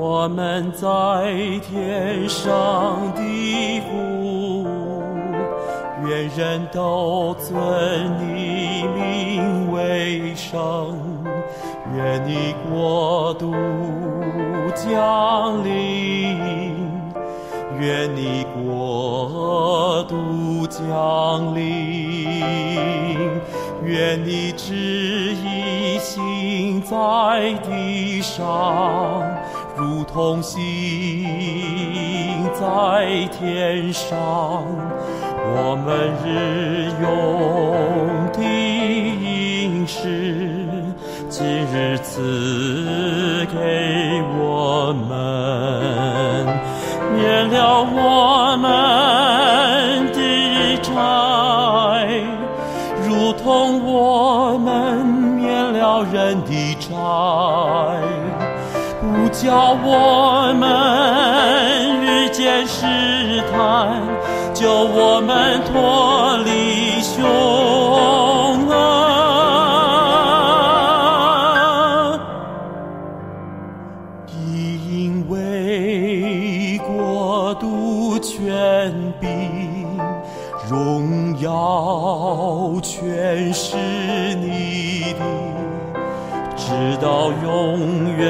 我们在天上的父，愿人都尊你名为圣。愿你国度降临，愿你国度降临，愿你旨意行在地上，如同星在天上。我们日用的饮食，今日赐给我们，免了我们的债，如同我们免了人的债，不叫我们遇见试探，救我们脱离凶恶。因为国度、权柄、荣耀，全是你的。直到永远，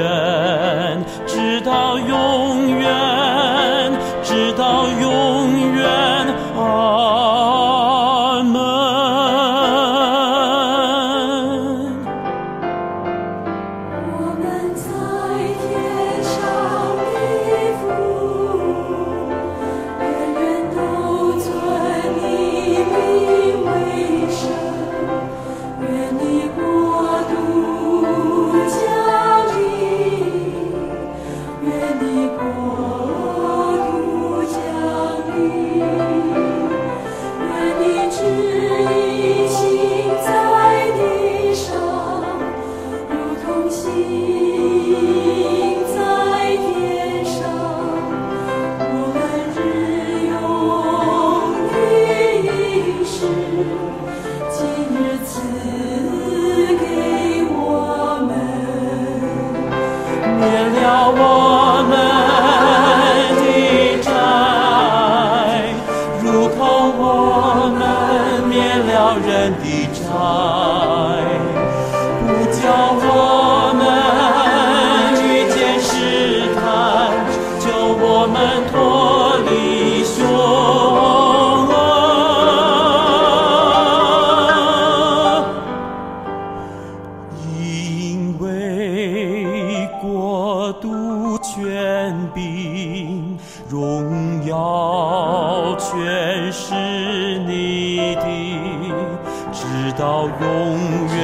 心在天上，我们日用的饮食，今日赐给我们，免了我们的债，如同我们免了人的债。不叫。荣耀，全是你的，直到永远，